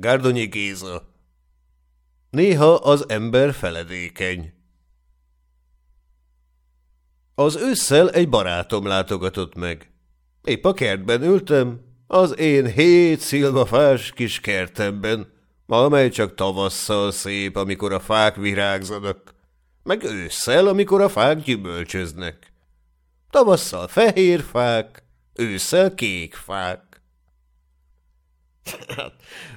Gárdonyi Géza Néha az ember feledékeny. Az ősszel egy barátom látogatott meg. Épp a kertben ültem, az én hét szilvafás kis kertemben, amely csak tavasszal szép, amikor a fák virágzanak, meg ősszel, amikor a fák gyümölcsöznek. Tavasszal fehér fák, ősszel kék fák. Hát,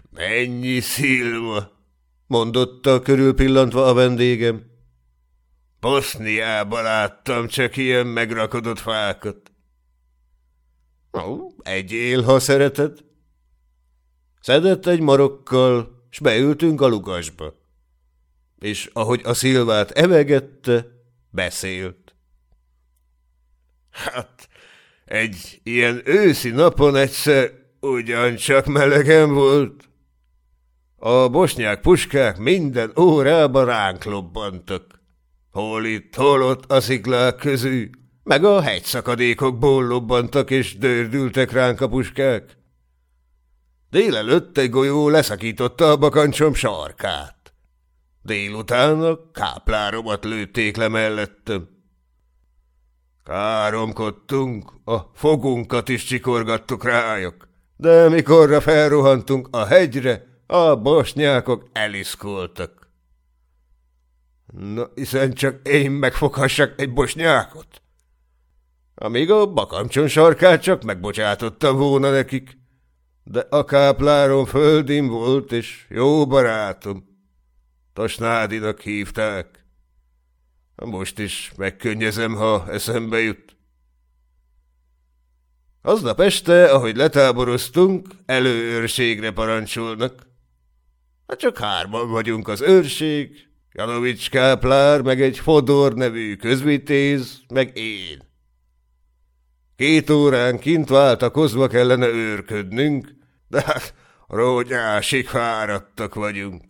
mennyi szilva, mondotta körülpillantva a vendégem. Boszniában láttam csak ilyen megrakodott fákat. Ó, egyél, ha szereted. Szedett egy marokkal, s beültünk a lugasba. És ahogy a szilvát evegette, beszélt. Hát, egy ilyen őszi napon egyszer ugyancsak melegem volt. A bosnyák puskák minden órában ránk lobbantak. Hol itt, hol ott a sziklák közül, meg a hegyszakadékokból lobbantak és dördültek ránk a puskák. Délelőtt egy golyó leszakította a bakancsom sarkát. Délután a kápláromat lőtték le mellettem. Káromkodtunk, a fogunkat is csikorgattuk rájuk, de mikorra felrohantunk a hegyre, a bosnyákok eliszkoltak. Na, hiszen csak én megfoghassak egy bosnyákot. Amíg a bakamcson sarkát csak megbocsátottam volna nekik. De a kápláron földim volt, és jó barátom. Tasnádinak hívták. Most is megkönnyezem, ha eszembe jut. Aznap este, ahogy letáboroztunk, előőrségre parancsolnak. Hát csak hárman vagyunk az őrség, Janovics Káplár, meg egy Fodor nevű közvitéz, meg én. Két órán kint váltakozva kellene őrködnünk, de hát rógyásig fáradtak vagyunk.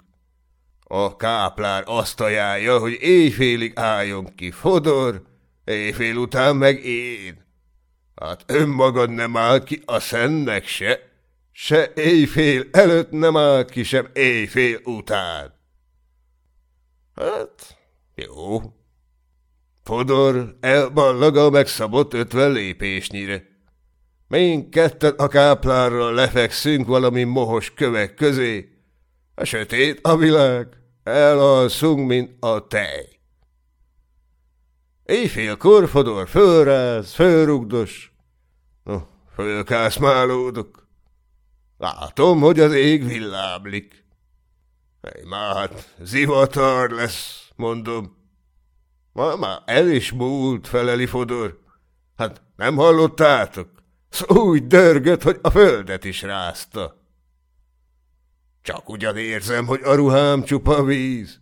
A káplár azt ajánlja, hogy éjfélig álljon ki Fodor, éjfél után meg én. Hát önmagad nem áll ki a szennek se, se éjfél előtt nem áll ki, sem éjfél után. Hát, jó. Fodor elballag a megszabott ötven lépésnyire. Mink ketten a káplárral lefekszünk valami mohos kövek közé. A sötét a világ, elalszunk, mint a tej. Éjfélkor Fodor fölráz, fölrugdos. No, fölkászmálódok. Látom, hogy az ég villámlik. Már hát zivatar lesz, mondom. Ma már el is múlt, feleli Fodor. Hát nem hallottátok? Szó úgy dörgött, hogy a földet is rázta. Csak ugyan érzem, hogy a ruhám csupa víz.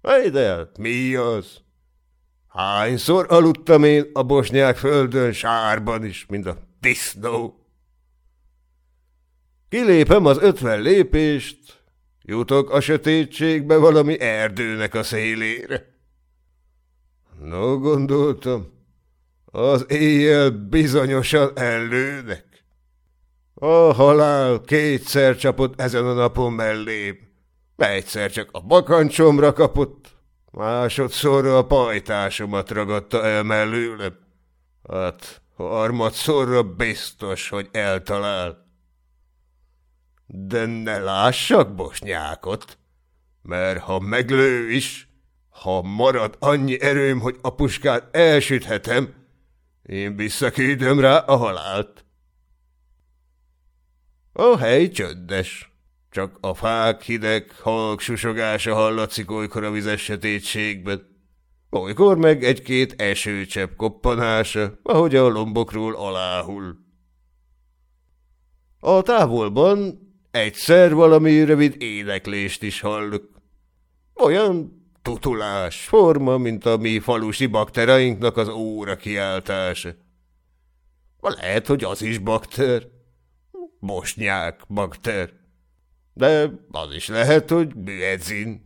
Ejde, mi az? Hányszor aludtam én a bosnyák földön sárban is, mint a disznó? Kilépem az ötven lépést, Jutok a sötétségbe valami erdőnek a szélére. No, gondoltam, az éjjel bizonyosan ellőnek. A halál kétszer csapott ezen a napon mellém. Egyszer csak a bakancsomra kapott, másodszorra a pajtásomat ragadta el mellőlem. Hát harmadszorra biztos, hogy eltalál. De ne lássak bosnyákot, mert ha meglő is, ha marad annyi erőm, hogy a puskát elsüthetem, én visszaküldöm rá a halált. A hely csöndes, csak a fák hideg, halk susogása hallatszik olykor a vizes sötétségben. Olykor meg egy-két esőcsepp koppanása, ahogy a lombokról aláhull. A távolban Egyszer valami rövid éneklést is hallok. Olyan tutulás forma, mint a mi falusi bakterainknak az óra kiáltása. Lehet, hogy az is bakter. Bosnyák bakter. De az is lehet, hogy bűedzin.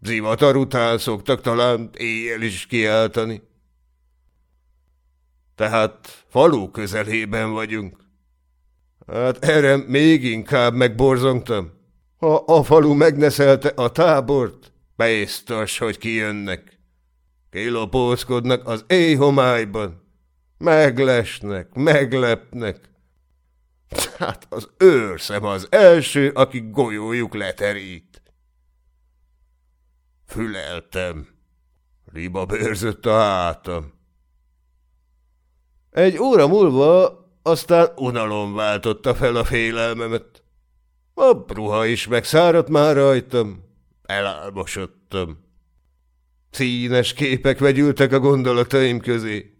Zivatar után szoktak talán éjjel is kiáltani. Tehát falu közelében vagyunk. Hát erre még inkább megborzongtam. Ha a falu megneszelte a tábort, biztos, hogy kijönnek. Kilopózkodnak az éjhomályban. Meglesnek, meglepnek. Hát az őrszem az első, aki golyójuk leterít. Füleltem. Riba bőrzött a hátam. Egy óra múlva aztán unalom váltotta fel a félelmemet. A ruha is megszáradt már rajtam. Elálmosodtam. Színes képek vegyültek a gondolataim közé.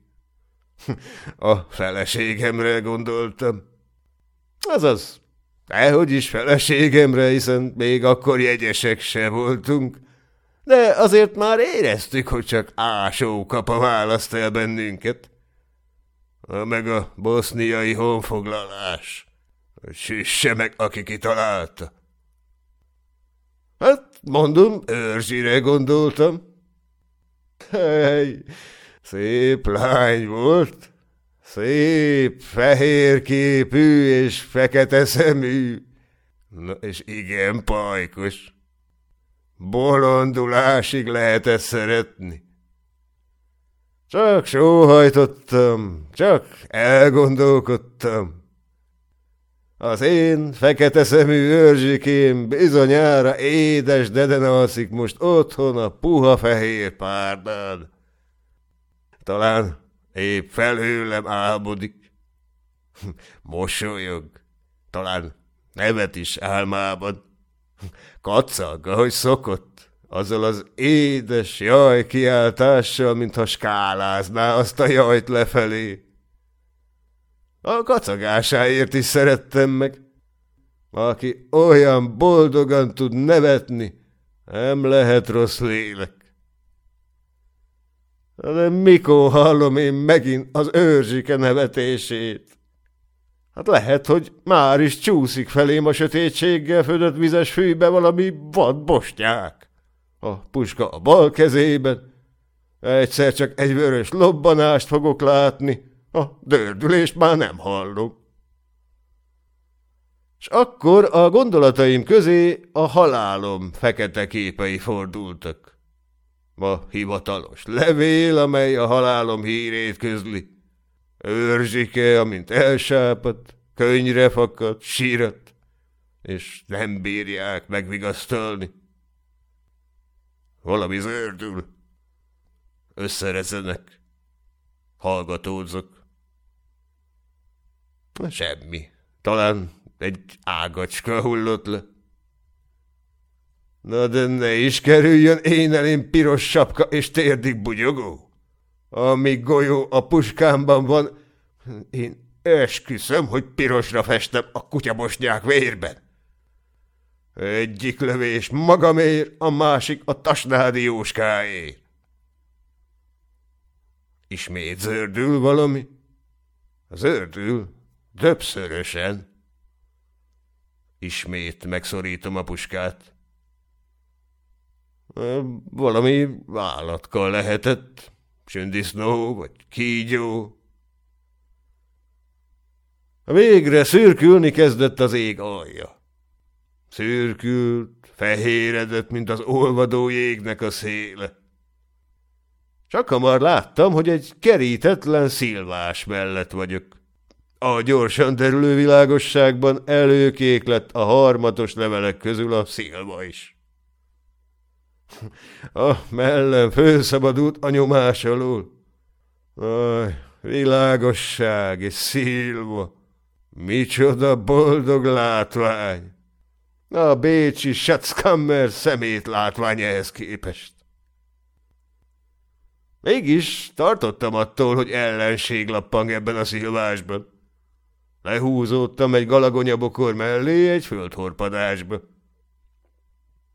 A feleségemre gondoltam. Azaz, dehogy is feleségemre, hiszen még akkor jegyesek se voltunk. De azért már éreztük, hogy csak ásó kapa választ el bennünket. Meg a boszniai honfoglalás. Süsse meg, aki kitalálta. Hát, mondom, őrzsire gondoltam. Hely, szép lány volt, szép, fehér képű és fekete szemű, na és igen pajkos. Bolondulásig lehetett szeretni. Csak sóhajtottam, csak elgondolkodtam. Az én fekete szemű őrzsikém bizonyára édes deden alszik most otthon a puha fehér párdán. Talán épp felhőlem álmodik. Mosolyog, talán nevet is álmában. Kacag, ahogy szokott, azzal az édes jaj kiáltással, mintha skálázná azt a jajt lefelé. A kacagásáért is szerettem meg. Aki olyan boldogan tud nevetni, nem lehet rossz lélek. De mikor hallom én megint az őrzsike nevetését? Hát lehet, hogy már is csúszik felém a sötétséggel födött vizes fűbe valami vad bostyák. A puska a bal kezében. Egyszer csak egy vörös lobbanást fogok látni, a dördülést már nem hallok. És akkor a gondolataim közé a halálom fekete képei fordultak. A hivatalos levél, amely a halálom hírét közli. Őrzsike, amint elsápadt, könyre fakadt, sírat, és nem bírják megvigasztalni. Valami zördül. Összerezenek. Hallgatódzok. Semmi. Talán egy ágacska hullott le. Na de ne is kerüljön én elém piros sapka és térdig bugyogó. Amíg golyó a puskámban van, én esküszöm, hogy pirosra festem a kutyabosnyák vérben. Egyik lövés magamért, a másik a tasnádi jóskáért. Ismét zördül valami? Zördül, Többszörösen. Ismét megszorítom a puskát. Valami állatka lehetett, sündisznó vagy kígyó. Végre szürkülni kezdett az ég alja. Szürkült, fehéredett, mint az olvadó jégnek a széle. Csak hamar láttam, hogy egy kerítetlen szilvás mellett vagyok. A gyorsan terülő világosságban előkék lett a harmatos levelek közül a szilva is. A mellem főszabadult a nyomás alól. Aj, világosság és szilva. Micsoda boldog látvány! A bécsi Schatzkammer szemét látvány ehhez képest. Mégis tartottam attól, hogy ellenség lappang ebben a szilvásban. Lehúzódtam egy galagonyabokor mellé egy földhorpadásba.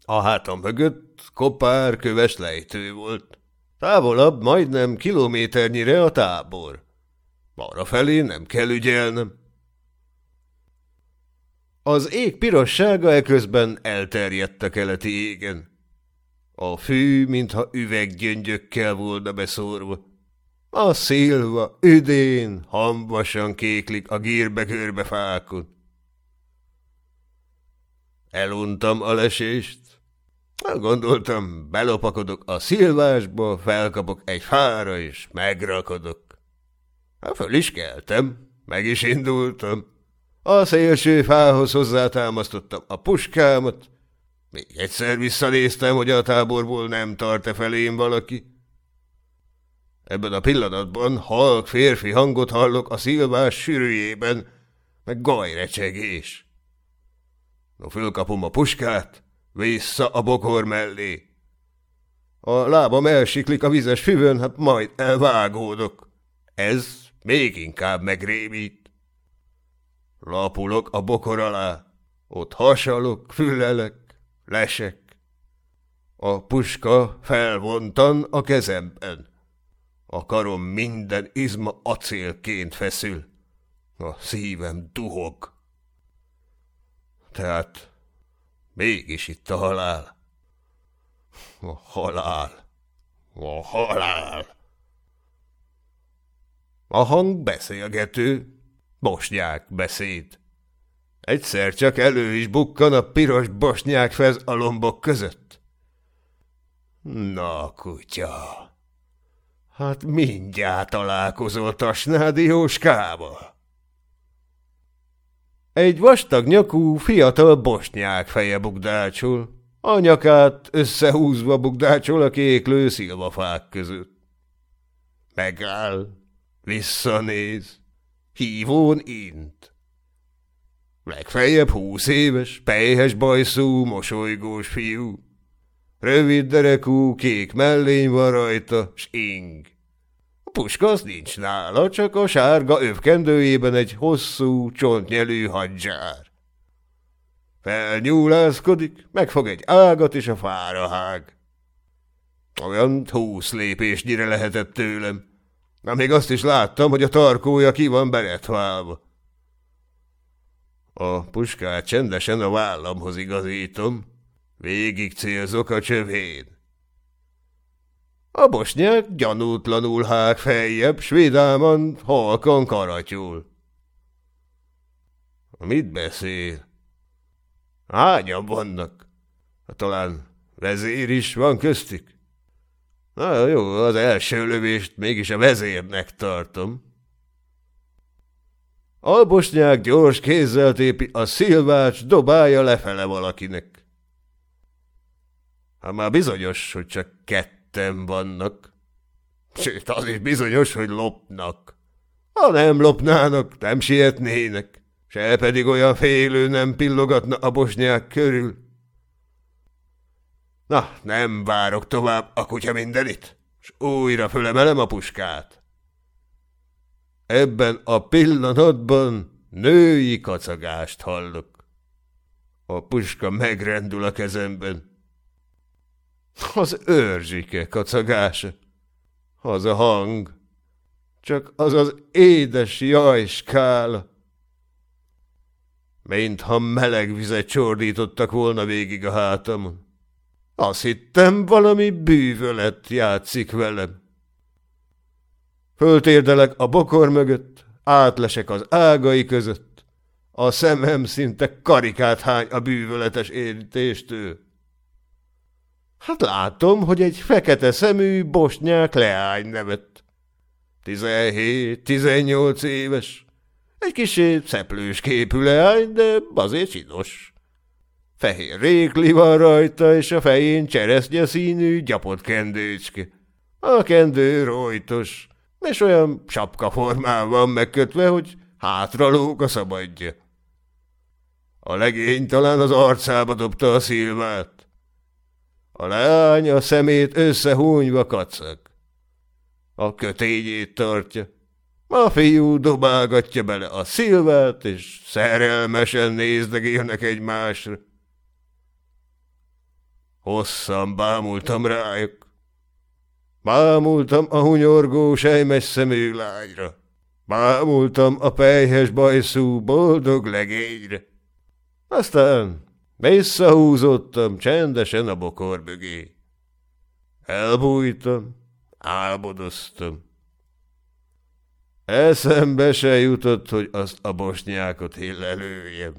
A hátam mögött kopár köves lejtő volt. Távolabb majdnem kilométernyire a tábor. Arra felé nem kell ügyelnem. Az ég pirossága eközben elterjedt a keleti égen. A fű, mintha üveggyöngyökkel volna beszórva. A szilva üdén hamvasan kéklik a gírbe-körbe fákon. Eluntam a lesést. Gondoltam, belopakodok a szilvásba, felkapok egy fára, és megrakodok. Hát föl is keltem, meg is indultam. A szélső fához hozzátámasztottam a puskámat. Még egyszer visszanéztem, hogy a táborból nem tart-e felém valaki. Ebben a pillanatban halk férfi hangot hallok a szilvás sűrűjében, meg gajrecsegés. No, fölkapom a puskát, vissza a bokor mellé. A lábam elsiklik a vizes füvön, hát majd elvágódok. Ez még inkább megrémít. Lapulok a bokor alá, ott hasalok, fülelek, lesek. A puska felvontan a kezemben. A karom minden izma acélként feszül. A szívem duhog. Tehát mégis itt a halál. A halál. A halál. A hang beszélgető, bosnyák beszéd. Egyszer csak elő is bukkan a piros bosnyák fez a lombok között. Na, kutya! Hát mindjárt találkozol Tasnádi Jóskával. Egy vastag nyakú, fiatal bosnyák feje bukdácsul, a nyakát összehúzva bukdácsol a kéklő szilvafák között. Megáll, visszanéz, hívón int. Legfeljebb húsz éves, pejhes bajszú, mosolygós fiú. Rövid derekú, kék mellény van rajta, s ing. A puska az nincs nála, csak a sárga övkendőjében egy hosszú, csontnyelű hadzsár. Felnyúlászkodik, megfog egy ágat, és a fára hág. Olyan húsz lépésnyire lehetett tőlem. Na még azt is láttam, hogy a tarkója ki van beretválva. A puskát csendesen a vállamhoz igazítom, Végig célzok a csövén. A bosnyák gyanútlanul hág feljebb, svédáman halkan karatyul. Mit beszél? Hányan vannak? Talán vezér is van köztük? Na jó, az első lövést mégis a vezérnek tartom. Albosnyák gyors kézzel tépi a szilvács, dobálja lefele valakinek. Hát már bizonyos, hogy csak ketten vannak. Sőt, az is bizonyos, hogy lopnak. Ha nem lopnának, nem sietnének, se pedig olyan félő nem pillogatna a bosnyák körül. Na, nem várok tovább a kutya mindenit, és újra fölemelem a puskát. Ebben a pillanatban női kacagást hallok. A puska megrendül a kezemben. Az őrzsike kacagása. Az a hang. Csak az az édes jajskála. Mintha meleg vizet csordítottak volna végig a hátamon. Azt hittem, valami bűvölet játszik velem. Föltérdelek a bokor mögött, átlesek az ágai között. A szemem szinte karikát hány a bűvöletes érintéstől. Hát látom, hogy egy fekete szemű bosnyák leány nevet. Tizenhét, tizennyolc éves. Egy kicsi szeplős képű leány, de azért csinos. Fehér rékli van rajta, és a fején cseresznye színű gyapott kendőcske. A kendő rojtos, és olyan sapka formán van megkötve, hogy hátralóg a szabadja. A legény talán az arcába dobta a szilvát. A leány a szemét összehúnyva kacag. A kötényét tartja. A fiú dobálgatja bele a szilvát, és szerelmesen nézdegélnek egymásra. Hosszan bámultam rájuk. Bámultam a hunyorgó sejmes szemű lányra. Bámultam a pejhes bajszú boldog legényre. Aztán Visszahúzottam csendesen a bokor mögé. Elbújtam, álmodoztam. Eszembe se jutott, hogy azt a bosnyákot illelőjem.